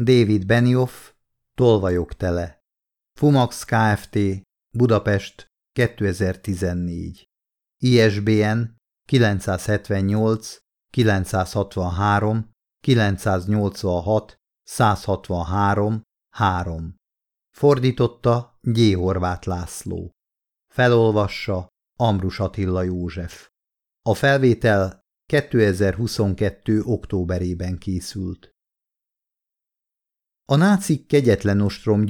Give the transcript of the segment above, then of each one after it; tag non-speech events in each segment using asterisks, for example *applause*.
David Benioff, Tolvajok tele. Fumax Kft. Budapest 2014. ISBN 978 963 986 163 3. Fordította G. Horváth László. Felolvassa Ambrus Attila József. A felvétel 2022. októberében készült. A nácik kegyetlen ostrom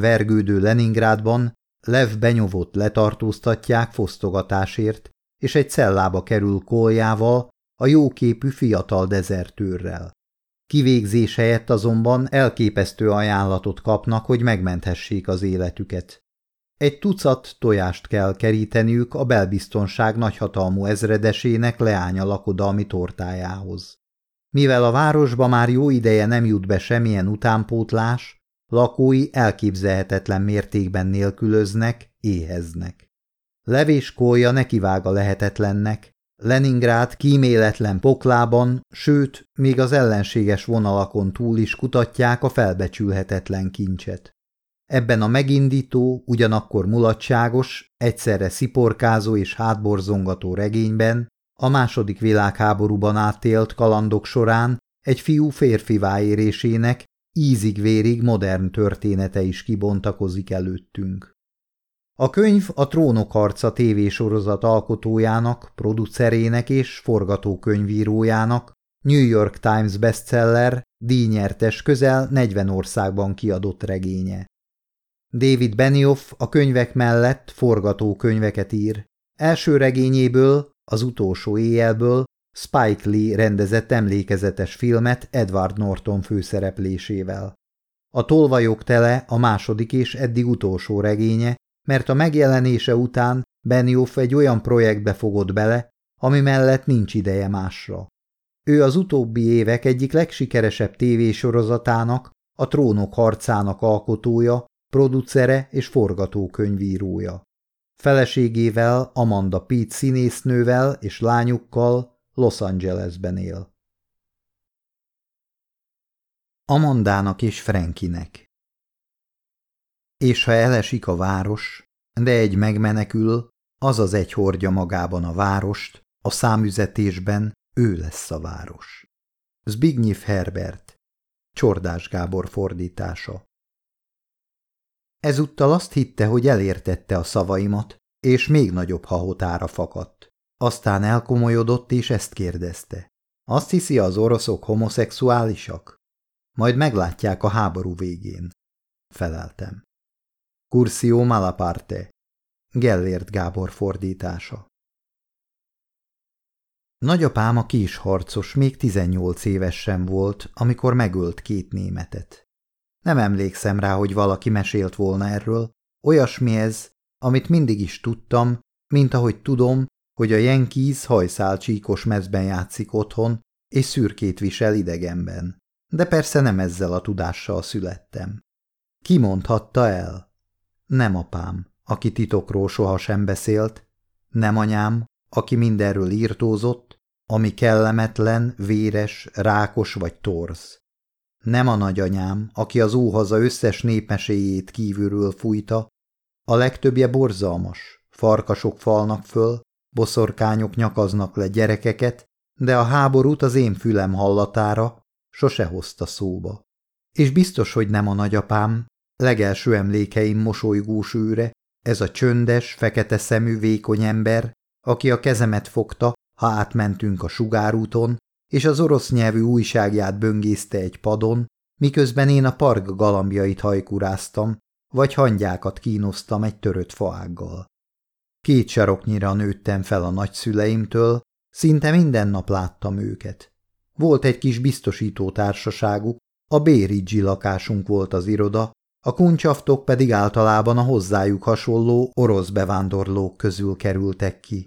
vergődő Leningrádban Lev Benyovot letartóztatják fosztogatásért, és egy cellába kerül koljával, a jóképű fiatal dezertőrrel. Kivégzés helyett azonban elképesztő ajánlatot kapnak, hogy megmenthessék az életüket. Egy tucat tojást kell keríteniük a belbiztonság nagyhatalmú ezredesének leánya lakodalmi tortájához. Mivel a városba már jó ideje nem jut be semmilyen utánpótlás, lakói elképzelhetetlen mértékben nélkülöznek, éheznek. Levéskója nekivág a lehetetlennek, Leningrád kíméletlen poklában, sőt, még az ellenséges vonalakon túl is kutatják a felbecsülhetetlen kincset. Ebben a megindító, ugyanakkor mulatságos, egyszerre sziporkázó és hátborzongató regényben a második világháborúban átélt kalandok során egy fiú férfivá érésének ízig-vérig modern története is kibontakozik előttünk. A könyv a Trónok harca tévésorozat alkotójának, producerének és forgatókönyvírójának, New York Times bestseller, díjnyertes közel 40 országban kiadott regénye. David Benioff a könyvek mellett forgatókönyveket ír. Első regényéből, az utolsó éjjelből Spike Lee rendezett emlékezetes filmet Edward Norton főszereplésével. A tolvajok tele a második és eddig utolsó regénye, mert a megjelenése után Benioff egy olyan projektbe fogott bele, ami mellett nincs ideje másra. Ő az utóbbi évek egyik legsikeresebb tévésorozatának, a Trónok harcának alkotója, producere és forgatókönyvírója. Feleségével, Amanda Pitt színésznővel és lányukkal Los Angelesben él. Amandának és Frankinek és ha elesik a város, de egy megmenekül, az az egy hordja magában a várost, a számüzetésben ő lesz a város. Zbigniew Herbert, Csordás Gábor fordítása Ezúttal azt hitte, hogy elértette a szavaimat, és még nagyobb hahotára fakadt. Aztán elkomolyodott, és ezt kérdezte. Azt hiszi, az oroszok homoszexuálisak? Majd meglátják a háború végén. Feleltem. Curcio Malaparte Gellért Gábor fordítása Nagyapám a kis harcos még 18 éves sem volt, amikor megölt két németet. Nem emlékszem rá, hogy valaki mesélt volna erről, olyasmi ez, amit mindig is tudtam, mint ahogy tudom, hogy a Yankees hajszál csíkos mezben játszik otthon, és szürkét visel idegenben. De persze nem ezzel a tudással születtem. Ki mondhatta el? Nem apám, aki titokról sohasem beszélt, nem anyám, aki mindenről írtózott, ami kellemetlen, véres, rákos vagy torz. Nem a nagyanyám, aki az óhaza összes népmeséjét kívülről fújta, a legtöbbje borzalmas, farkasok falnak föl, boszorkányok nyakaznak le gyerekeket, de a háborút az én fülem hallatára sose hozta szóba. És biztos, hogy nem a nagyapám, Legelső emlékeim mosolygós őre, ez a csöndes, fekete szemű, vékony ember, aki a kezemet fogta, ha átmentünk a sugárúton, és az orosz nyelvű újságját böngészte egy padon, miközben én a park galambjait hajkuráztam, vagy hangyákat kínoztam egy törött faággal. Két saroknyira nőttem fel a nagyszüleimtől, szinte minden nap láttam őket. Volt egy kis biztosító társaságuk, a Béridzsi lakásunk volt az iroda, a kuncsaftok pedig általában a hozzájuk hasonló orosz bevándorlók közül kerültek ki.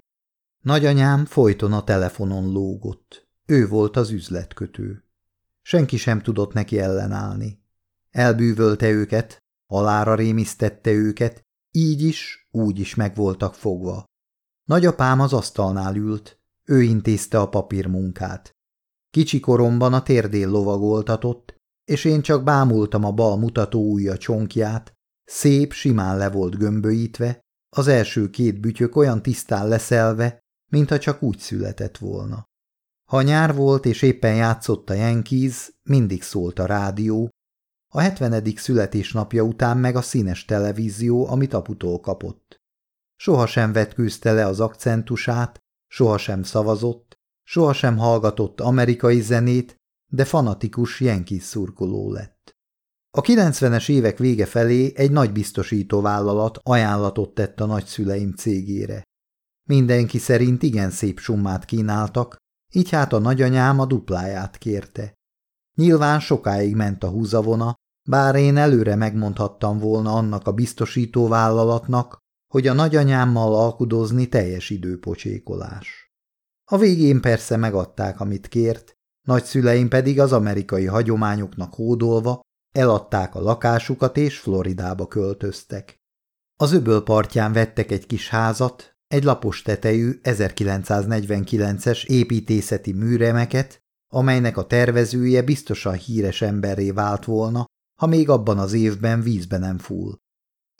Nagyanyám folyton a telefonon lógott. Ő volt az üzletkötő. Senki sem tudott neki ellenállni. Elbűvölte őket, halára rémisztette őket, így is, úgy is meg voltak fogva. Nagyapám az asztalnál ült, ő intézte a papírmunkát. Kicsi koromban a térdén lovagoltatott, és én csak bámultam a bal mutató ujja csonkját, szép, simán le volt gömböítve, az első két bütyök olyan tisztán leszelve, mintha csak úgy született volna. Ha nyár volt és éppen játszott a Yankees, mindig szólt a rádió, a hetvenedik születésnapja után meg a színes televízió, amit aputól kapott. Sohasem vetkőzte le az akcentusát, sohasem szavazott, sohasem hallgatott amerikai zenét, de fanatikus Yankees szurkoló lett. A 90-es évek vége felé egy nagy biztosítóvállalat ajánlatot tett a nagyszüleim cégére. Mindenki szerint igen szép summát kínáltak, így hát a nagyanyám a dupláját kérte. Nyilván sokáig ment a húzavona, bár én előre megmondhattam volna annak a biztosítóvállalatnak, hogy a nagyanyámmal alkudozni teljes időpocsékolás. A végén persze megadták, amit kért, nagyszüleim pedig az amerikai hagyományoknak hódolva eladták a lakásukat és Floridába költöztek. Az öböl partján vettek egy kis házat, egy lapos tetejű 1949-es építészeti műremeket, amelynek a tervezője biztosan híres emberré vált volna, ha még abban az évben vízbe nem full.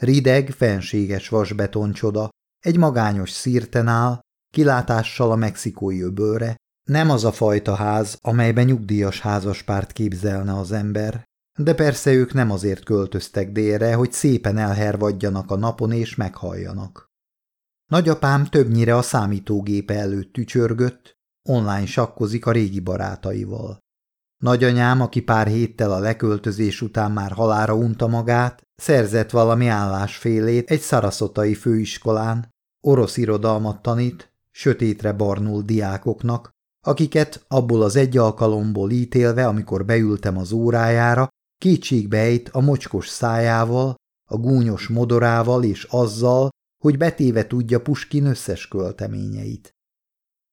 Rideg, fenséges vasbetoncsoda, egy magányos szírten áll, kilátással a mexikói öbölre, nem az a fajta ház, amelyben nyugdíjas házaspárt képzelne az ember, de persze ők nem azért költöztek délre, hogy szépen elhervadjanak a napon és meghalljanak. Nagyapám többnyire a számítógépe előtt tücsörgött, online sakkozik a régi barátaival. Nagyanyám, aki pár héttel a leköltözés után már halára unta magát, szerzett valami állásfélét egy szaraszotai főiskolán, orosz irodalmat tanít, sötétre barnul diákoknak, akiket abból az egy alkalomból ítélve, amikor beültem az órájára, kétségbejt a mocskos szájával, a gúnyos modorával és azzal, hogy betéve tudja Puskin összes költeményeit.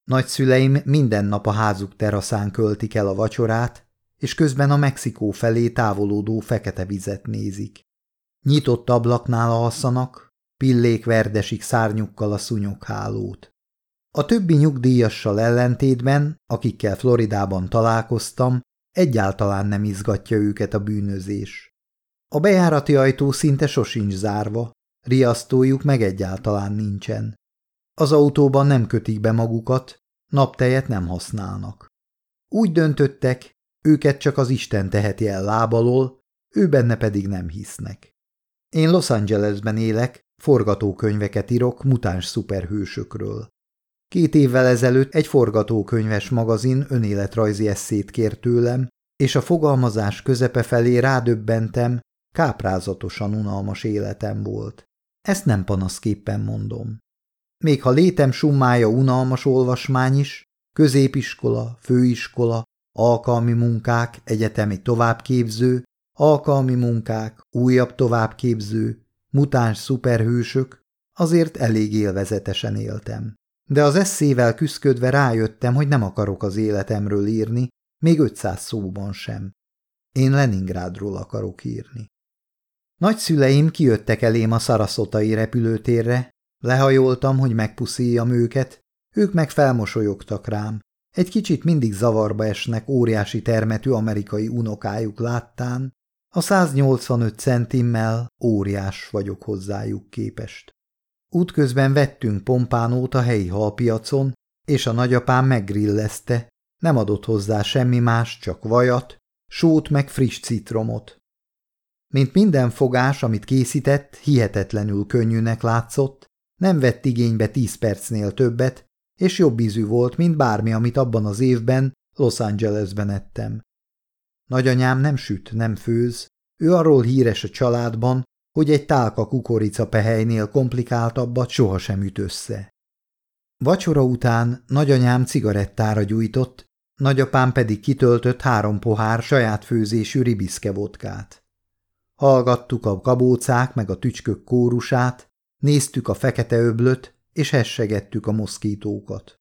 Nagyszüleim minden nap a házuk teraszán költik el a vacsorát, és közben a Mexikó felé távolodó fekete vizet nézik. Nyitott ablaknál alszanak, pillék verdesik szárnyukkal a szúnyoghálót. A többi nyugdíjassal ellentétben, akikkel Floridában találkoztam, egyáltalán nem izgatja őket a bűnözés. A bejárati ajtó szinte sosincs zárva, riasztójuk meg egyáltalán nincsen. Az autóban nem kötik be magukat, naptejet nem használnak. Úgy döntöttek, őket csak az Isten teheti el lábalól, ő benne pedig nem hisznek. Én Los Angelesben élek, forgatókönyveket írok mutáns szuperhősökről. Két évvel ezelőtt egy forgatókönyves magazin önéletrajzi eszét kért tőlem, és a fogalmazás közepe felé rádöbbentem, káprázatosan unalmas életem volt. Ezt nem panaszképpen mondom. Még ha létem summája unalmas olvasmány is, középiskola, főiskola, alkalmi munkák, egyetemi továbbképző, alkalmi munkák, újabb továbbképző, mutáns szuperhősök, azért elég élvezetesen éltem. De az eszével küszködve rájöttem, hogy nem akarok az életemről írni, még 500 szóban sem. Én Leningrádról akarok írni. Nagyszüleim kijöttek elém a szaraszotai repülőtérre, lehajoltam, hogy megpuszíjam őket, ők meg felmosolyogtak rám. Egy kicsit mindig zavarba esnek óriási termetű amerikai unokájuk láttán, a 185 centimmel óriás vagyok hozzájuk képest. Útközben vettünk pompánót a helyi halpiacon, és a nagyapám meggrillezte, nem adott hozzá semmi más, csak vajat, sót meg friss citromot. Mint minden fogás, amit készített, hihetetlenül könnyűnek látszott, nem vett igénybe tíz percnél többet, és jobb ízű volt, mint bármi, amit abban az évben Los Angelesben ettem. Nagyanyám nem süt, nem főz, ő arról híres a családban, hogy egy tálka kukorica pehelynél komplikáltabbat sohasem üt össze. Vacsora után nagyanyám cigarettára gyújtott, nagyapám pedig kitöltött három pohár saját főzésű ribiszke vodkát. Hallgattuk a kabócák meg a tücskök kórusát, néztük a fekete öblöt, és hessegettük a moszkítókat.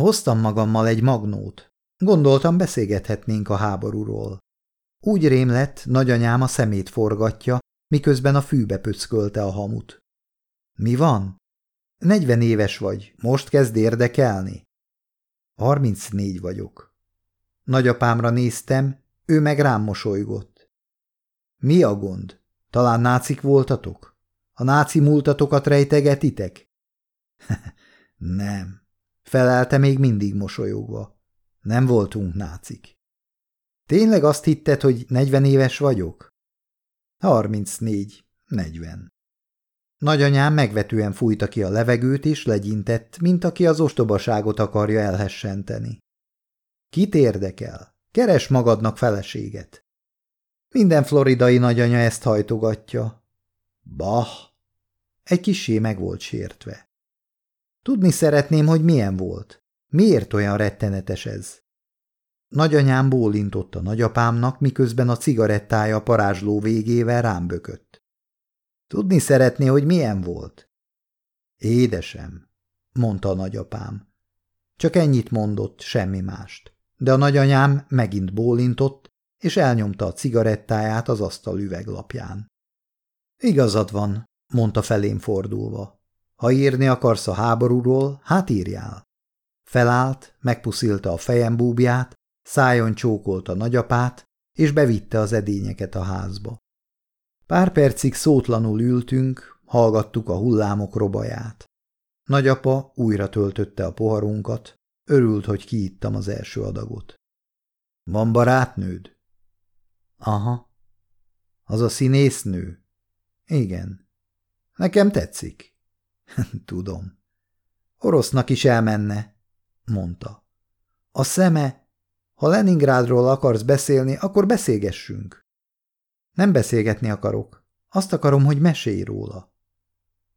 Hoztam magammal egy magnót. Gondoltam, beszélgethetnénk a háborúról. Úgy rém lett, nagyanyám a szemét forgatja, miközben a fűbe pöckölte a hamut. Mi van? Negyven éves vagy, most kezd érdekelni? Harmincnégy vagyok. Nagyapámra néztem, Ő meg rám mosolygott. Mi a gond? Talán nácik voltatok? A náci múltatokat rejtegetitek? *laughs* nem, felelte még mindig mosolyogva. Nem voltunk nácik. Tényleg azt hitted, hogy negyven éves vagyok? Harmincnégy, negyven. Nagyanyám megvetően fújta ki a levegőt, és legyintett, mint aki az ostobaságot akarja elhessenteni. Kit érdekel? Keres magadnak feleséget. Minden floridai nagyanya ezt hajtogatja. Bah! Egy kisé meg volt sértve. Tudni szeretném, hogy milyen volt. Miért olyan rettenetes ez? Nagyanyám bólintott a nagyapámnak, miközben a cigarettája parázsló végével rám bökött. Tudni szeretné, hogy milyen volt? Édesem, mondta a nagyapám. Csak ennyit mondott, semmi mást. De a nagyanyám megint bólintott, és elnyomta a cigarettáját az asztal üveglapján. Igazad van, mondta felém fordulva. Ha írni akarsz a háborúról, hát írjál. Felállt, megpuszilta a fejem búbját, szájon csókolta nagyapát, és bevitte az edényeket a házba. Pár percig szótlanul ültünk, hallgattuk a hullámok robaját. Nagyapa újra töltötte a poharunkat, örült, hogy kiittam az első adagot. Van barátnőd? Aha. Az a színésznő? Igen. Nekem tetszik. *laughs* Tudom. Orosznak is elmenne, mondta. A szeme, ha Leningrádról akarsz beszélni, akkor beszélgessünk. Nem beszélgetni akarok. Azt akarom, hogy mesélj róla.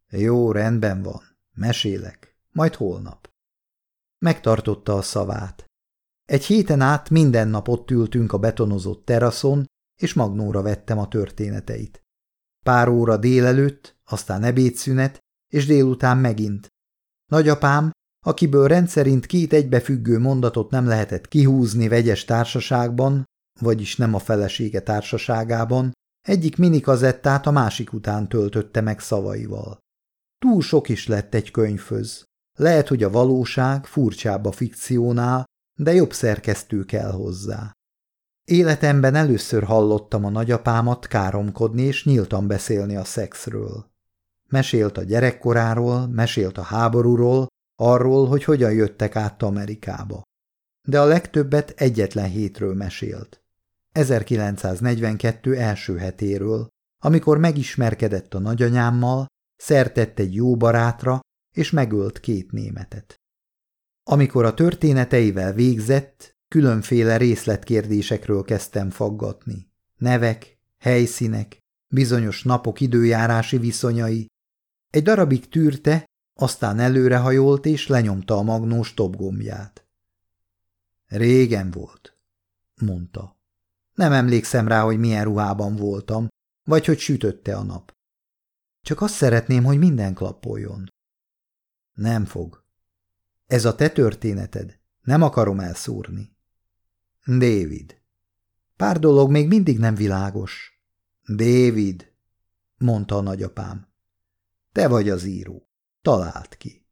Jó, rendben van. Mesélek. Majd holnap. Megtartotta a szavát. Egy héten át minden nap ott ültünk a betonozott teraszon, és magnóra vettem a történeteit. Pár óra délelőtt, aztán ebédszünet, és délután megint. Nagyapám, akiből rendszerint két egybefüggő mondatot nem lehetett kihúzni vegyes társaságban, vagyis nem a felesége társaságában, egyik minikazettát a másik után töltötte meg szavaival. Túl sok is lett egy könyvhöz. Lehet, hogy a valóság furcsább a fikciónál, de jobb szerkesztő kell hozzá. Életemben először hallottam a nagyapámat káromkodni és nyíltan beszélni a szexről. Mesélt a gyerekkoráról, mesélt a háborúról, arról, hogy hogyan jöttek át Amerikába. De a legtöbbet egyetlen hétről mesélt. 1942 első hetéről, amikor megismerkedett a nagyanyámmal, szertett egy jó barátra, és megölt két németet. Amikor a történeteivel végzett, különféle részletkérdésekről kezdtem faggatni. Nevek, helyszínek, bizonyos napok időjárási viszonyai. Egy darabig tűrte, aztán előrehajolt és lenyomta a magnós topgombját. Régen volt, mondta. Nem emlékszem rá, hogy milyen ruhában voltam, vagy hogy sütötte a nap. Csak azt szeretném, hogy minden klappoljon. Nem fog. Ez a te történeted. Nem akarom elszúrni. David. Pár dolog még mindig nem világos. David, mondta a nagyapám. Te vagy az író. Talált ki.